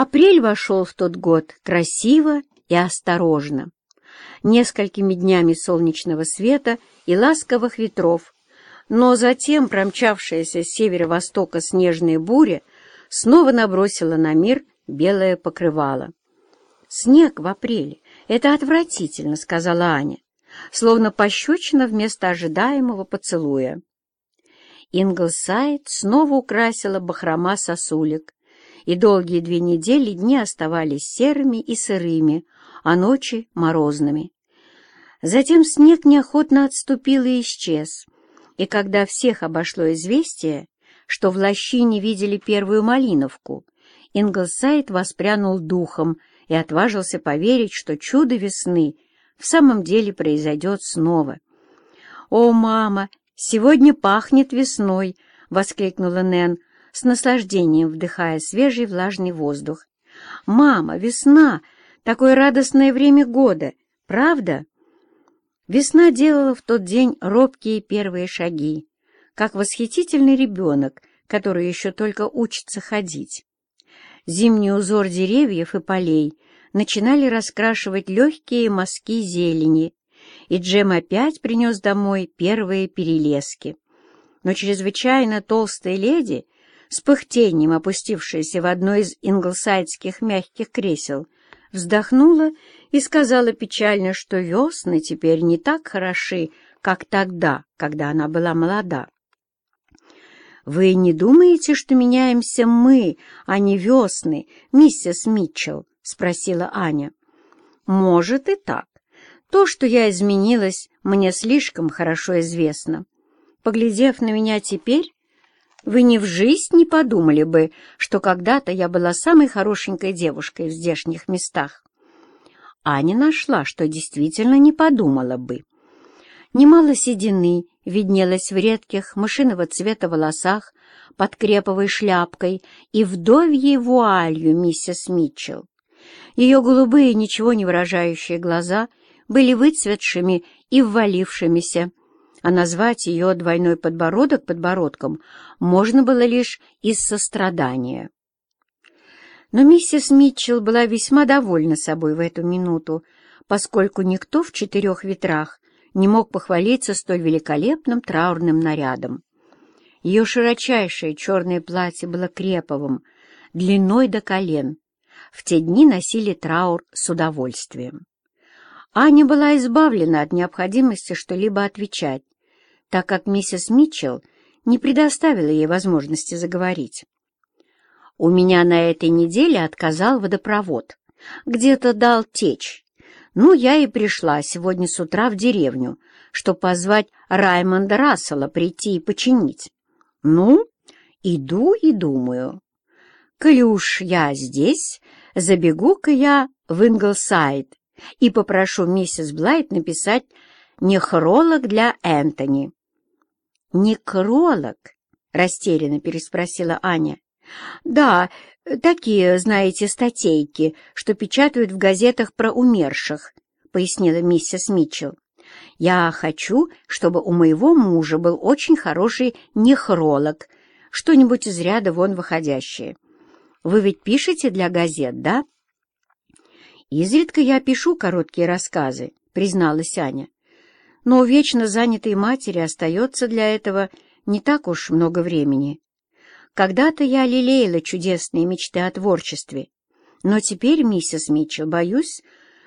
Апрель вошел в тот год красиво и осторожно. Несколькими днями солнечного света и ласковых ветров, но затем промчавшаяся с северо-востока снежная буря снова набросила на мир белое покрывало. «Снег в апреле — это отвратительно», — сказала Аня, словно пощечина вместо ожидаемого поцелуя. Инглсайд снова украсила бахрома сосулек, и долгие две недели дни оставались серыми и сырыми, а ночи — морозными. Затем снег неохотно отступил и исчез, и когда всех обошло известие, что в лощине видели первую малиновку, Инглсайд воспрянул духом и отважился поверить, что чудо весны в самом деле произойдет снова. «О, мама, сегодня пахнет весной!» — воскликнула Нэн, с наслаждением вдыхая свежий влажный воздух. «Мама, весна! Такое радостное время года! Правда?» Весна делала в тот день робкие первые шаги, как восхитительный ребенок, который еще только учится ходить. Зимний узор деревьев и полей начинали раскрашивать легкие мазки зелени, и Джем опять принес домой первые перелески. Но чрезвычайно толстая леди — с пыхтением опустившаяся в одно из инглсайдских мягких кресел, вздохнула и сказала печально, что весны теперь не так хороши, как тогда, когда она была молода. «Вы не думаете, что меняемся мы, а не весны, миссис Митчелл?» — спросила Аня. «Может и так. То, что я изменилась, мне слишком хорошо известно. Поглядев на меня теперь, вы ни в жизнь не подумали бы, что когда-то я была самой хорошенькой девушкой в здешних местах. Аня нашла, что действительно не подумала бы. Немало седины виднелось в редких мышиного цвета волосах под креповой шляпкой и вдовьей вуалью миссис Митчелл. Ее голубые, ничего не выражающие глаза были выцветшими и ввалившимися, а назвать ее двойной подбородок подбородком можно было лишь из сострадания. Но миссис Митчелл была весьма довольна собой в эту минуту, поскольку никто в четырех ветрах не мог похвалиться столь великолепным траурным нарядом. Ее широчайшее черное платье было креповым, длиной до колен. В те дни носили траур с удовольствием. Аня была избавлена от необходимости что-либо отвечать, так как миссис Митчелл не предоставила ей возможности заговорить. «У меня на этой неделе отказал водопровод. Где-то дал течь. Ну, я и пришла сегодня с утра в деревню, чтобы позвать Раймонда Рассела прийти и починить. Ну, иду и думаю. Коли я здесь, забегу-ка я в Инглсайд и попрошу миссис Блайт написать нехролог для Энтони. «Некролог?» — растерянно переспросила Аня. «Да, такие, знаете, статейки, что печатают в газетах про умерших», — пояснила миссис Митчелл. «Я хочу, чтобы у моего мужа был очень хороший нехролог, что-нибудь из ряда вон выходящее. Вы ведь пишете для газет, да?» «Изредка я пишу короткие рассказы», — призналась Аня но у вечно занятой матери остается для этого не так уж много времени. Когда-то я лелеяла чудесные мечты о творчестве, но теперь, миссис Митчелл, боюсь,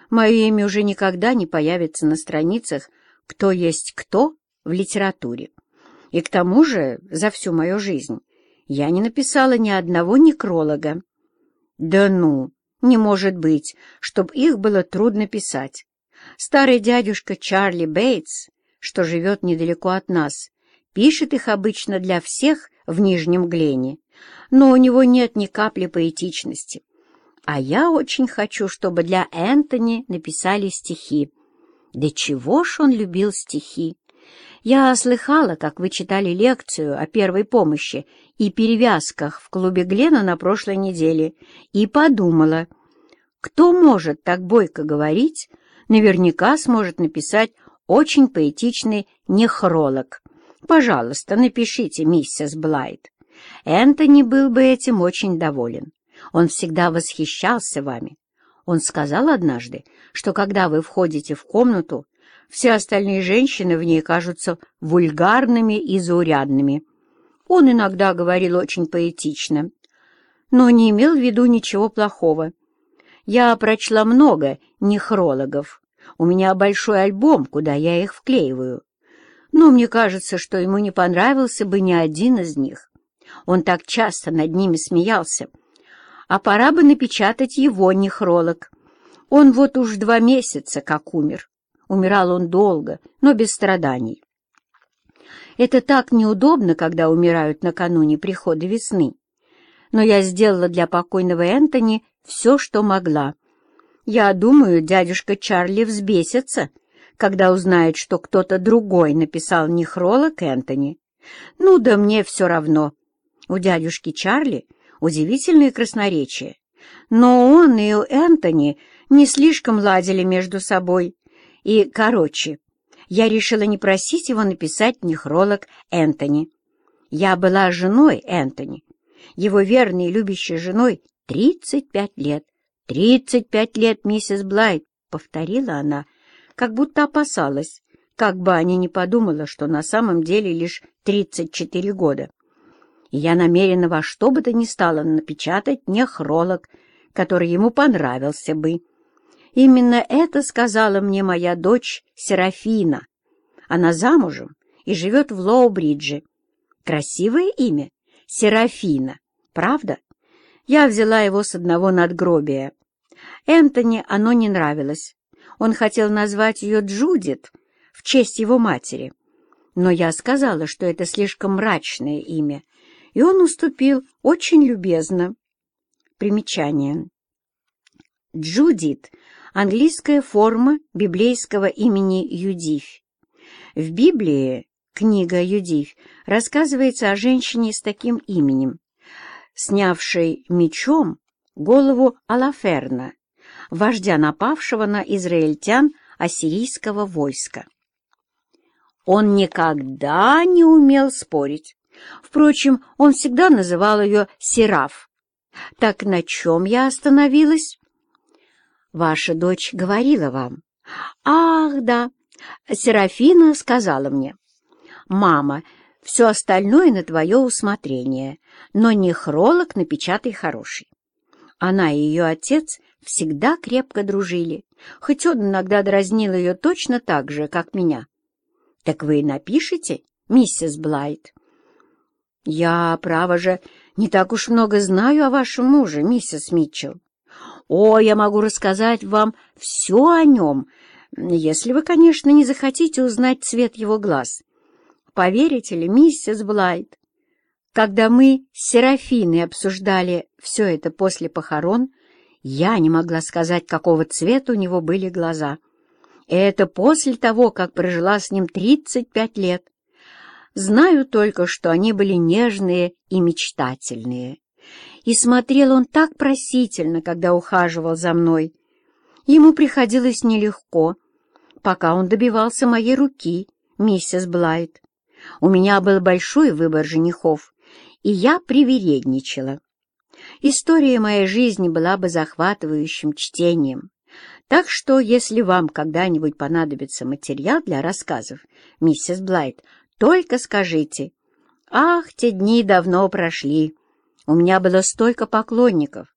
мое имя уже никогда не появится на страницах «Кто есть кто» в литературе. И к тому же за всю мою жизнь я не написала ни одного некролога. Да ну, не может быть, чтоб их было трудно писать. Старый дядюшка Чарли Бейтс, что живет недалеко от нас, пишет их обычно для всех в Нижнем Глене, но у него нет ни капли поэтичности. А я очень хочу, чтобы для Энтони написали стихи. Да чего ж он любил стихи! Я слыхала, как вы читали лекцию о первой помощи и перевязках в клубе Глена на прошлой неделе, и подумала, кто может так бойко говорить наверняка сможет написать очень поэтичный нехролог. Пожалуйста, напишите, миссис Блайт. Энтони был бы этим очень доволен. Он всегда восхищался вами. Он сказал однажды, что когда вы входите в комнату, все остальные женщины в ней кажутся вульгарными и заурядными. Он иногда говорил очень поэтично, но не имел в виду ничего плохого. Я прочла много нехрологов. У меня большой альбом, куда я их вклеиваю. Но мне кажется, что ему не понравился бы ни один из них. Он так часто над ними смеялся. А пора бы напечатать его нехролог. Он вот уж два месяца как умер. Умирал он долго, но без страданий. Это так неудобно, когда умирают накануне прихода весны. Но я сделала для покойного Энтони все, что могла. Я думаю, дядюшка Чарли взбесится, когда узнает, что кто-то другой написал нехролог Энтони. Ну да мне все равно. У дядюшки Чарли удивительное красноречие. Но он и Энтони не слишком ладили между собой. И, короче, я решила не просить его написать нехролог Энтони. Я была женой Энтони, его верной и любящей женой тридцать пять лет. «Тридцать пять лет, миссис Блайт», — повторила она, как будто опасалась, как бы Аня не подумала, что на самом деле лишь тридцать четыре года. И я намерена во что бы то ни стало напечатать нехролог, который ему понравился бы. Именно это сказала мне моя дочь Серафина. Она замужем и живет в Лоу-Бридже. Красивое имя — Серафина, правда? Я взяла его с одного надгробия. Энтони оно не нравилось. Он хотел назвать ее Джудит в честь его матери. Но я сказала, что это слишком мрачное имя, и он уступил очень любезно. Примечание. Джудит — английская форма библейского имени Юдивь. В Библии книга Юдивь рассказывается о женщине с таким именем, снявшей мечом голову Алаферна, вождя напавшего на израильтян ассирийского войска. Он никогда не умел спорить. Впрочем, он всегда называл ее Сераф. Так на чем я остановилась? Ваша дочь говорила вам. Ах, да, Серафина сказала мне. Мама, все остальное на твое усмотрение, но нехролог напечатай хороший. Она и ее отец всегда крепко дружили, хоть он иногда дразнил ее точно так же, как меня. Так вы и напишите, миссис Блайт. Я, право же, не так уж много знаю о вашем муже, миссис Митчелл. О, я могу рассказать вам все о нем, если вы, конечно, не захотите узнать цвет его глаз. Поверите ли, миссис Блайт, когда мы с Серафиной обсуждали все это после похорон, я не могла сказать, какого цвета у него были глаза. И это после того, как прожила с ним 35 лет. Знаю только, что они были нежные и мечтательные. И смотрел он так просительно, когда ухаживал за мной. Ему приходилось нелегко, пока он добивался моей руки, миссис Блайт. У меня был большой выбор женихов, и я привередничала. История моей жизни была бы захватывающим чтением. Так что, если вам когда-нибудь понадобится материал для рассказов, миссис Блайт, только скажите. Ах, те дни давно прошли. У меня было столько поклонников.